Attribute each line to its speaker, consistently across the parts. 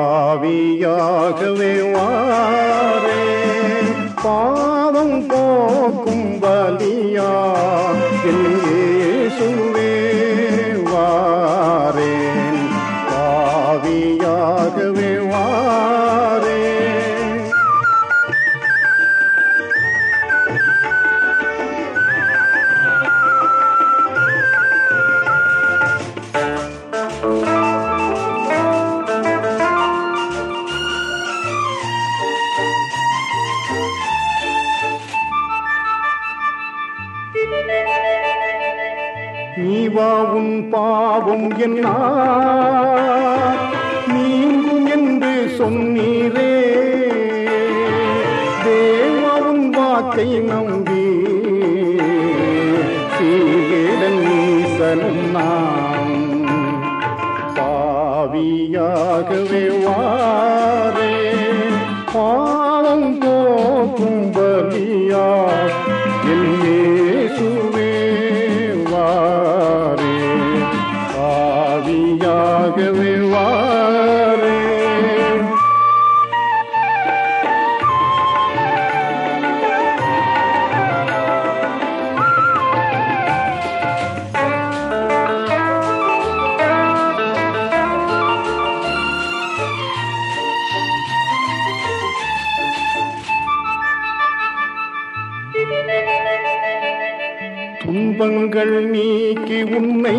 Speaker 1: Pavia que me guarde பாவம் போக்கும் பலியா என் இயேசுவே நீவா உன் பாவம் என்ன நீங்கும் என்று சொன்னீரே. தேவாவும் வாக்கை நம்பி. சீடன் ஈசனும் நாம் பாவியாகவே வாரே. பாவம் போகும் பாவியாகவே வாரே துன்பங்கள் நீக்கி உன்னை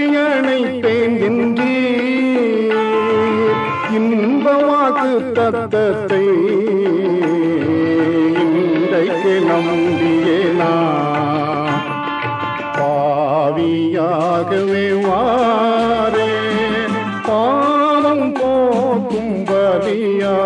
Speaker 1: நெஞ்சில் அணைப்பேன் என்று இன்பமாக்கு தத்தத்தை இன்றைக்கு நம்பியே நான் பாவியாகவே மாறே பாவம் போக்கும் வழியா.